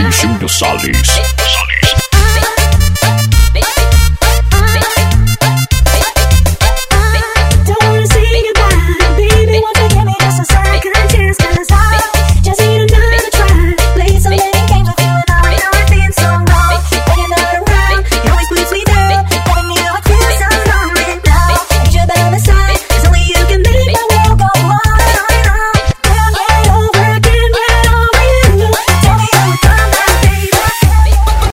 Gentile Salles.